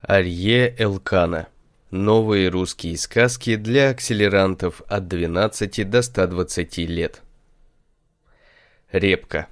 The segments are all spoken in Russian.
Арье Элкана. Новые русские сказки для акселерантов от 12 до 120 лет. Репка.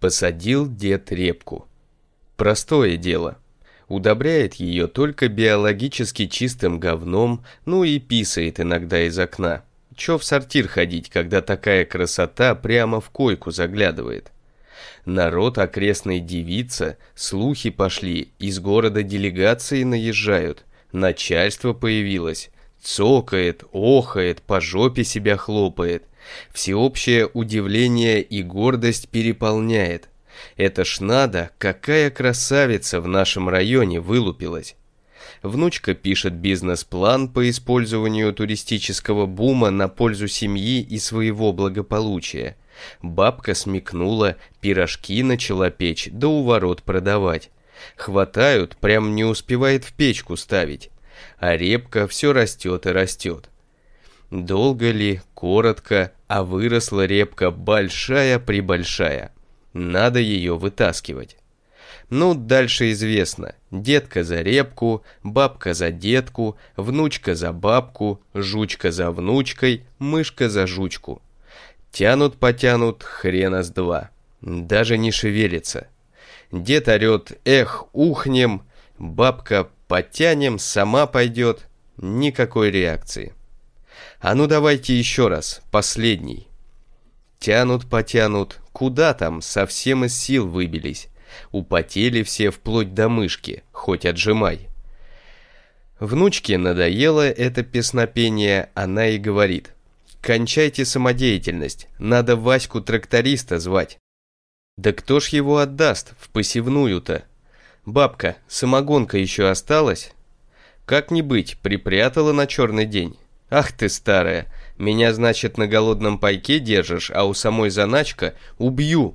Посадил дед репку. Простое дело. Удобряет ее только биологически чистым говном, ну и писает иногда из окна. Че в сортир ходить, когда такая красота прямо в койку заглядывает? Народ окрестной девица, слухи пошли, из города делегации наезжают, начальство появилось, цокает, охает, по жопе себя хлопает. Всеобщее удивление и гордость переполняет. Это ж надо, какая красавица в нашем районе вылупилась. Внучка пишет бизнес-план по использованию туристического бума на пользу семьи и своего благополучия. Бабка смекнула, пирожки начала печь, да у ворот продавать. Хватают, прям не успевает в печку ставить. А репка все растет и растет. Долго ли, коротко, а выросла репка большая-пребольшая. Надо ее вытаскивать. Ну, дальше известно. Детка за репку, бабка за детку, внучка за бабку, жучка за внучкой, мышка за жучку. Тянут-потянут хрена с два. Даже не шевелится. Дед орет «Эх, ухнем!» Бабка «Потянем, сама пойдет!» Никакой реакции. А ну давайте еще раз, последний. Тянут-потянут, куда там, совсем из сил выбились. Употели все вплоть до мышки, хоть отжимай. Внучке надоело это песнопение, она и говорит. Кончайте самодеятельность, надо Ваську-тракториста звать. Да кто ж его отдаст в посевную-то? Бабка, самогонка еще осталась? Как не быть, припрятала на черный день. Ах ты старая, меня, значит, на голодном пайке держишь, а у самой заначка убью.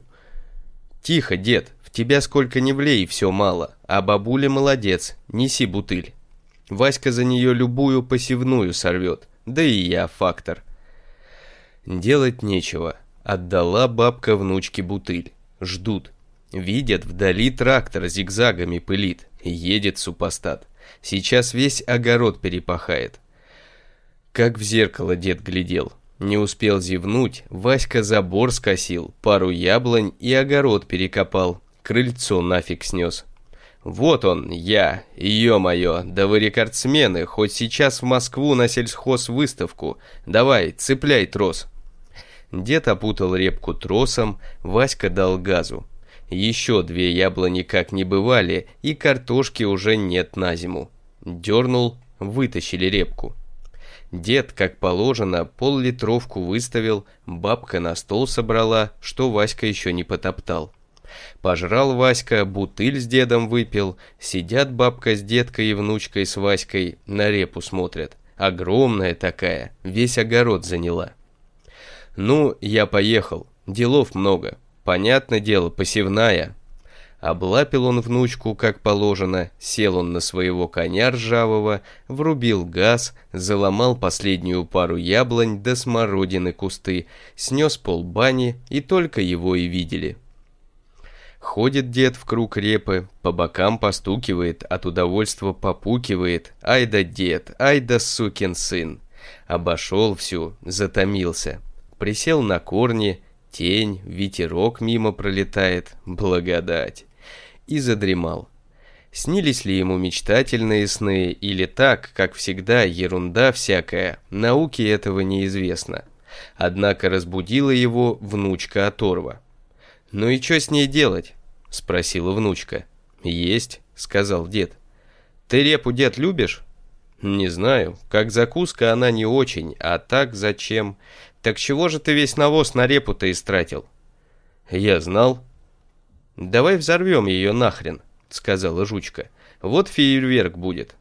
Тихо, дед, в тебя сколько не влей, все мало, а бабуля молодец, неси бутыль. Васька за нее любую посевную сорвет, да и я фактор. Делать нечего. Отдала бабка внучке бутыль. Ждут. Видят, вдали трактор зигзагами пылит. Едет супостат. Сейчас весь огород перепахает. Как в зеркало дед глядел. Не успел зевнуть, Васька забор скосил, пару яблонь и огород перекопал. Крыльцо нафиг снес. Вот он, я, ё-моё, да вы рекордсмены, хоть сейчас в Москву на сельхоз выставку. Давай, цепляй трос. Дед опутал репку тросом, Васька дал газу. Еще две яблони как не бывали, и картошки уже нет на зиму. Дернул, вытащили репку. Дед, как положено, пол-литровку выставил, бабка на стол собрала, что Васька еще не потоптал. Пожрал Васька, бутыль с дедом выпил, сидят бабка с деткой и внучкой с Васькой, на репу смотрят. Огромная такая, весь огород заняла. Ну, я поехал, делов много. Понятное дело, посевная. Облапил он внучку, как положено, сел он на своего коня ржавого, врубил газ, заломал последнюю пару яблонь до смородины кусты, снес полбани и только его и видели. Ходит дед в круг репы, по бокам постукивает, от удовольства попукивает. Ай да дед, ай да сукин сын. Обошел всю, затомился присел на корни, тень, ветерок мимо пролетает, благодать. И задремал. Снились ли ему мечтательные сны, или так, как всегда, ерунда всякая, науке этого неизвестно. Однако разбудила его внучка оторва. «Ну и что с ней делать?» – спросила внучка. «Есть», – сказал дед. «Ты репу, дед, любишь?» «Не знаю. Как закуска она не очень, а так зачем? Так чего же ты весь навоз на репу-то истратил?» «Я знал». «Давай взорвем ее нахрен», — сказала жучка. «Вот фейерверк будет».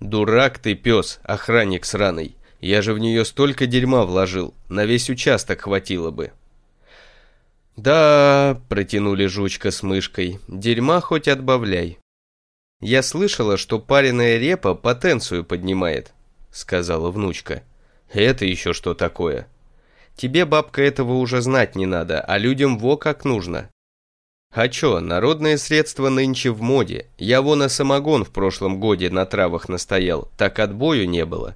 «Дурак ты, пес, охранник сраный. Я же в нее столько дерьма вложил, на весь участок хватило бы». «Да», — протянули жучка с мышкой, — «дерьма хоть отбавляй». «Я слышала, что пареная репа потенцию поднимает», — сказала внучка. «Это еще что такое?» «Тебе, бабка, этого уже знать не надо, а людям во как нужно. А чё, народные средства нынче в моде. Я вон на самогон в прошлом годе на травах настоял, так отбою не было.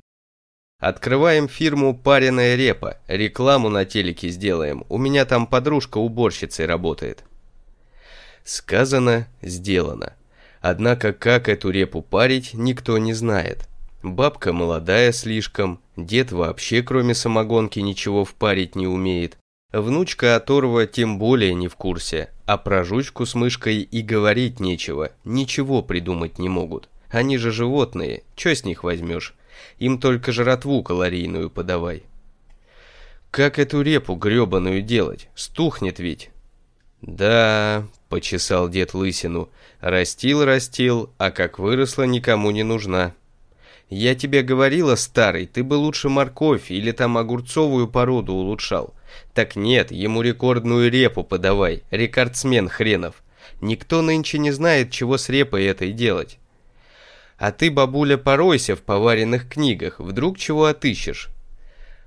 Открываем фирму «Пареная репа», рекламу на телеке сделаем, у меня там подружка уборщицей работает. Сказано, сделано. Однако как эту репу парить, никто не знает. Бабка молодая слишком, дед вообще кроме самогонки ничего впарить не умеет. Внучка оторва тем более не в курсе, а про жучку с мышкой и говорить нечего, ничего придумать не могут. Они же животные, что с них возьмешь? Им только жратву калорийную подавай. Как эту репу гребаную делать? Стухнет ведь. Да, почесал дед лысину, растил-растил, а как выросла никому не нужна. Я тебе говорила, старый, ты бы лучше морковь или там огурцовую породу улучшал. Так нет, ему рекордную репу подавай, рекордсмен хренов. Никто нынче не знает, чего с репой этой делать. А ты, бабуля, поройся в поваренных книгах, вдруг чего отыщешь.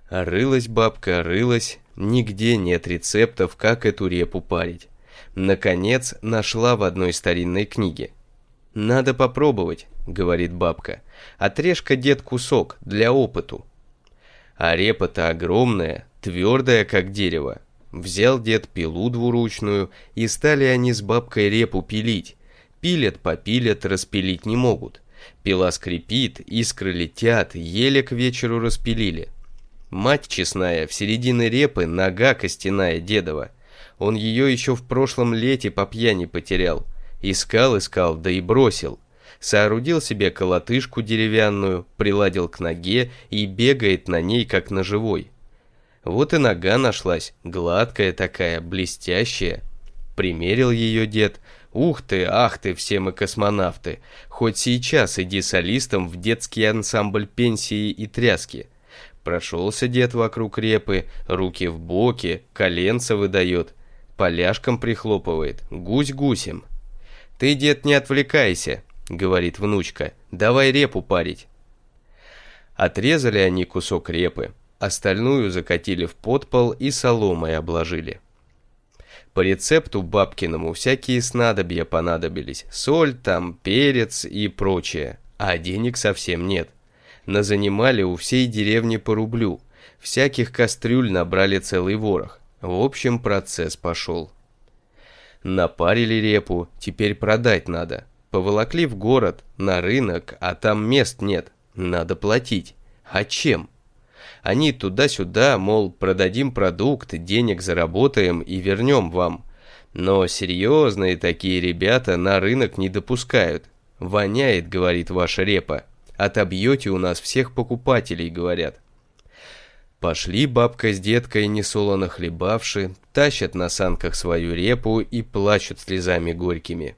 рылась бабка, рылась, нигде нет рецептов, как эту репу парить. Наконец, нашла в одной старинной книге. «Надо попробовать», — говорит бабка. «Отрежь-ка, дед, кусок, для опыту». А репа-то огромная, твердая, как дерево. Взял дед пилу двуручную, и стали они с бабкой репу пилить. Пилят, попилят, распилить не могут. Пила скрипит, искры летят, еле к вечеру распилили. Мать честная, в середине репы нога костяная дедова. Он ее еще в прошлом лете по пьяни потерял. Искал, искал, да и бросил. Соорудил себе колотышку деревянную, приладил к ноге и бегает на ней, как на живой. Вот и нога нашлась, гладкая такая, блестящая. Примерил ее дед. Ух ты, ах ты, все мы космонавты. Хоть сейчас иди солистом в детский ансамбль пенсии и тряски. Прошелся дед вокруг репы, руки в боки, коленца выдает, поляшком прихлопывает, гусь гусем. «Ты, дед, не отвлекайся», — говорит внучка, — «давай репу парить». Отрезали они кусок репы, остальную закатили в подпол и соломой обложили. По рецепту бабкиному всякие снадобья понадобились, соль там, перец и прочее, а денег совсем нет. Назанимали у всей деревни по рублю, всяких кастрюль набрали целый ворох. В общем, процесс пошел. Напарили репу, теперь продать надо. Поволокли в город, на рынок, а там мест нет. Надо платить. А чем? Они туда-сюда, мол, продадим продукт, денег заработаем и вернем вам. Но серьезные такие ребята на рынок не допускают. Воняет, говорит ваша репа. Отобьете у нас всех покупателей, говорят. Пошли бабка с деткой, несолоно хлебавши, тащат на санках свою репу и плачут слезами горькими.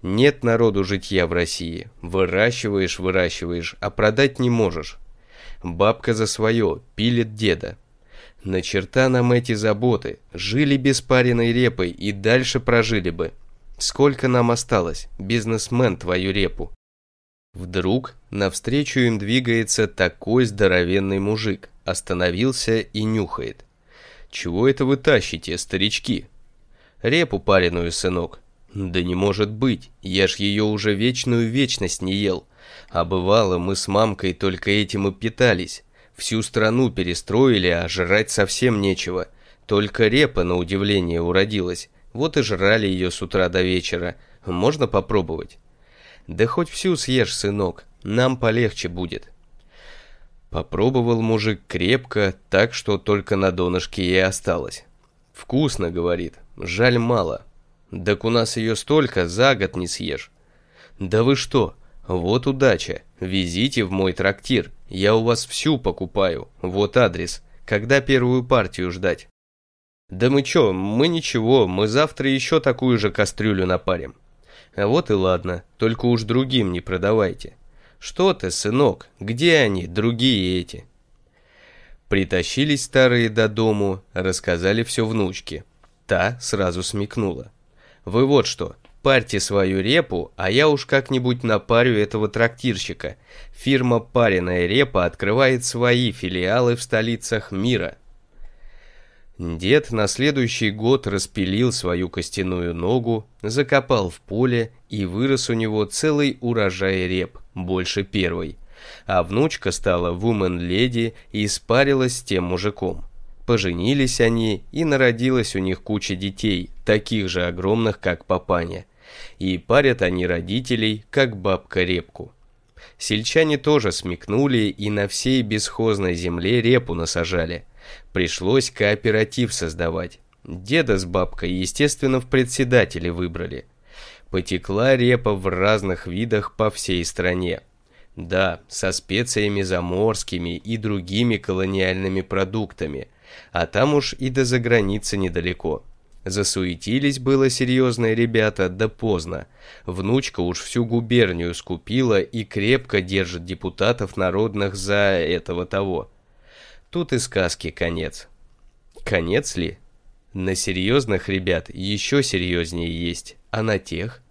Нет народу житья в России. Выращиваешь, выращиваешь, а продать не можешь. Бабка за свое, пилит деда. На черта нам эти заботы. Жили без пареной репой и дальше прожили бы. Сколько нам осталось, бизнесмен, твою репу? Вдруг навстречу им двигается такой здоровенный мужик. Остановился и нюхает. «Чего это вы тащите, старички?» «Репу пареную, сынок». «Да не может быть, я ж ее уже вечную вечность не ел. А бывало, мы с мамкой только этим и питались. Всю страну перестроили, а жрать совсем нечего. Только репа, на удивление, уродилась. Вот и жрали ее с утра до вечера. Можно попробовать?» «Да хоть всю съешь, сынок, нам полегче будет». Попробовал мужик крепко, так что только на донышке и осталось. «Вкусно», — говорит, — «жаль мало». «Так у нас ее столько, за год не съешь». «Да вы что? Вот удача. Везите в мой трактир. Я у вас всю покупаю. Вот адрес. Когда первую партию ждать?» «Да мы чё, мы ничего, мы завтра еще такую же кастрюлю напарим». «А вот и ладно, только уж другим не продавайте. «Что ты, сынок, где они, другие эти?» Притащились старые до дому, рассказали все внучке. Та сразу смекнула. «Вы вот что, парьте свою репу, а я уж как-нибудь напарю этого трактирщика. Фирма «Пареная репа» открывает свои филиалы в столицах мира». Дед на следующий год распилил свою костяную ногу, закопал в поле, и вырос у него целый урожай реп, больше первой. А внучка стала вумен-леди и испарилась с тем мужиком. Поженились они, и народилась у них куча детей, таких же огромных, как папаня. И парят они родителей, как бабка репку. Сельчане тоже смекнули и на всей бесхозной земле репу насажали. Пришлось кооператив создавать. Деда с бабкой, естественно, в председатели выбрали. Потекла репа в разных видах по всей стране. Да, со специями заморскими и другими колониальными продуктами. А там уж и до заграницы недалеко. Засуетились было серьезные ребята, да поздно. Внучка уж всю губернию скупила и крепко держит депутатов народных за этого того. Тут и сказки конец. Конец ли? На серьезных ребят еще серьезнее есть, а на тех?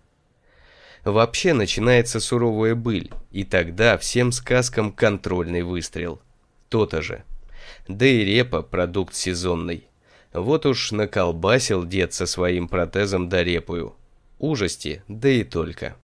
Вообще начинается суровая быль, и тогда всем сказкам контрольный выстрел. То-то же. Да и репа – продукт сезонный. Вот уж наколбасил дед со своим протезом до репую. Ужасти, да и только.